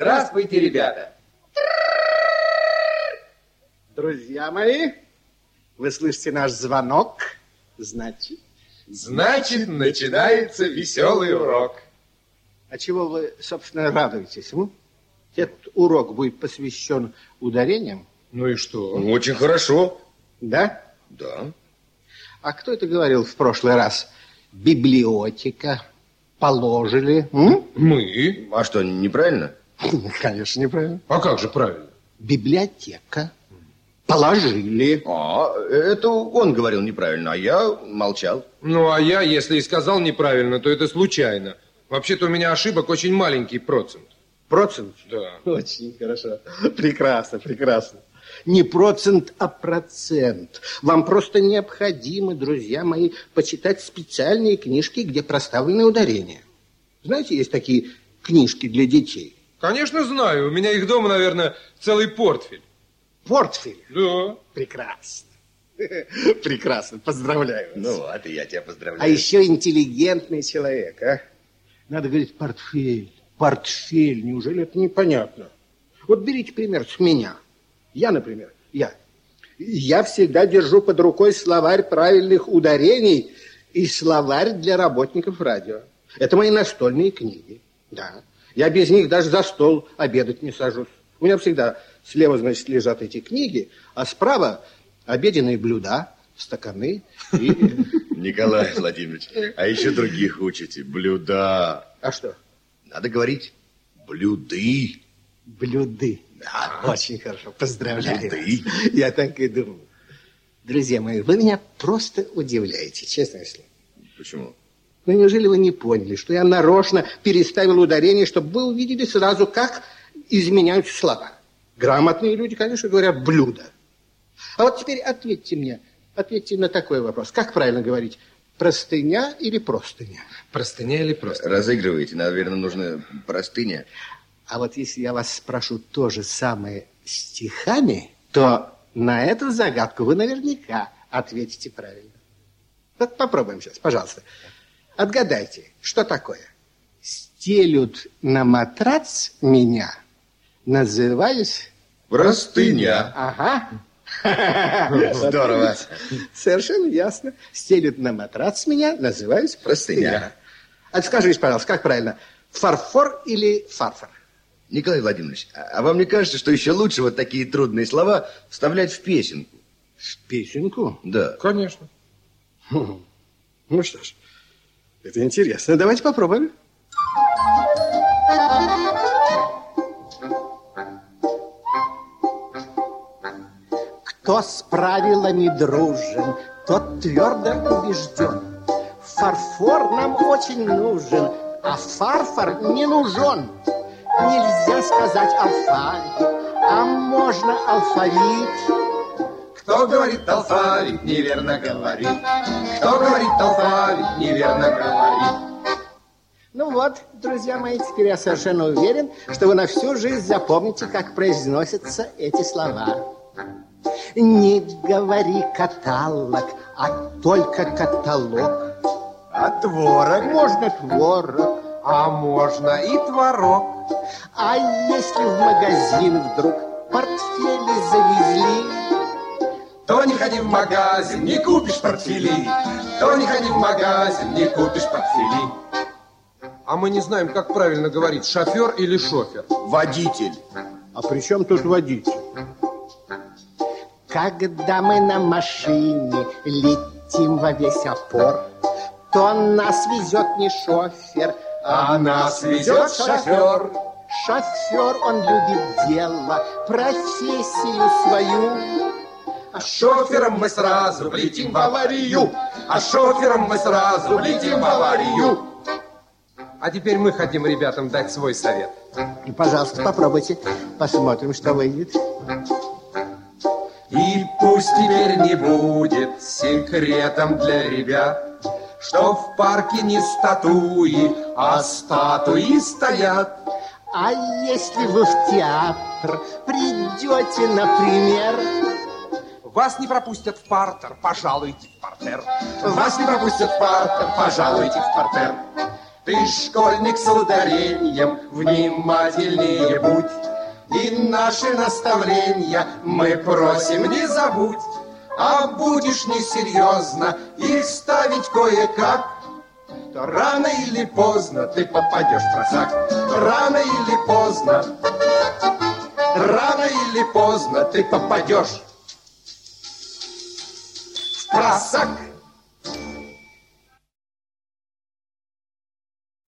Здравствуйте, ребята. Друзья мои, вы слышите наш звонок, значит... Значит, начинается веселый урок. А чего вы, собственно, радуетесь? Этот урок будет посвящен ударениям? Ну и что? Очень хорошо. Да? Да. А кто это говорил в прошлый раз? Библиотека. Положили. М? Мы? А что, неправильно? Конечно, неправильно. А как же правильно? Библиотека. Положили. А, это он говорил неправильно, а я молчал. Ну, а я, если и сказал неправильно, то это случайно. Вообще-то у меня ошибок очень маленький процент. Процент? Да. Очень хорошо. Прекрасно, прекрасно. Не процент, а процент. Вам просто необходимо, друзья мои, почитать специальные книжки, где проставлены ударения. Знаете, есть такие книжки для детей. Конечно, знаю. У меня их дома, наверное, целый портфель. Портфель. Да. Прекрасно. Прекрасно. Поздравляю вас. Ну вот, и я тебя поздравляю. А еще интеллигентный человек, а? Надо говорить портфель. Портфель. Неужели это непонятно? Вот берите пример с меня. Я, например, я. Я всегда держу под рукой словарь правильных ударений и словарь для работников радио. Это мои настольные книги. Да. Я без них даже за стол обедать не сажусь. У меня всегда слева, значит, лежат эти книги, а справа обеденные блюда, стаканы и... Николай Владимирович, а еще других учите. Блюда. А что? Надо говорить блюды. Блюды. Да. Очень хорошо. Поздравляю. Блюды. Я так и думал. Друзья мои, вы меня просто удивляете, честное слово. Почему? Ну, неужели вы не поняли, что я нарочно переставил ударение, чтобы вы увидели сразу, как изменяются слова? Грамотные люди, конечно, говорят «блюдо». А вот теперь ответьте мне, ответьте на такой вопрос. Как правильно говорить, простыня или простыня? Простыня или просто? Разыгрываете, наверное, нужно простыня. А вот если я вас спрошу то же самое стихами, то на эту загадку вы наверняка ответите правильно. Вот попробуем сейчас, пожалуйста. Отгадайте, что такое? Стелют на матрац меня, называюсь... Простыня. Ага. Здорово. Совершенно ясно. Стелют на матрац меня, называюсь простыня. А скажите, пожалуйста, как правильно? Фарфор или фарфор? Николай Владимирович, а а вам не кажется, что еще лучше вот такие трудные слова вставлять в песенку? В песенку? Да. Конечно. Ну что ж, это интересно. Давайте попробуем. Кто с правилами дружен, тот твердо убежден. Фарфор нам очень нужен, а фарфор не нужен. Нельзя сказать алфавит, а можно алфавит. Кто говорит алфавит, неверно говорит. Кто говорит алфавит, неверно говорит. Ну вот, друзья мои, теперь я совершенно уверен, что вы на всю жизнь запомните, как произносятся эти слова. Не говори каталог, а только каталог. А творог? Можно творог. А можно и творог. А если в магазин вдруг портфели завезли, То не ходи в магазин, не купишь портфели. То не ходи в магазин, не купишь портфели. А мы не знаем, как правильно говорить, шофер или шофер. Водитель. А при чем тут водитель? Когда мы на машине летим во весь опор, то нас везет не шофер, А нас везет шофер. Шофер, он любит дело, профессию свою. А шофером мы сразу влетим в аварию. А шофером мы сразу влетим в аварию. А теперь мы хотим ребятам дать свой совет. Ну, Пожалуйста, попробуйте. Посмотрим, что выйдет. И пусть теперь не будет секретом для ребят, Что в парке не статуи, а статуи стоят. А если вы в театр придете, например, Вас не пропустят в партер, пожалуйте в партер. Вас не пропустят в партер, пожалуйте в партер. Ты школьник с ударением, внимательнее будь. И наши наставления мы просим не забудь. А будешь несерьезно их ставить кое-как, то рано или поздно ты попадешь в просак. Рано или поздно, рано или поздно ты попадешь в просак.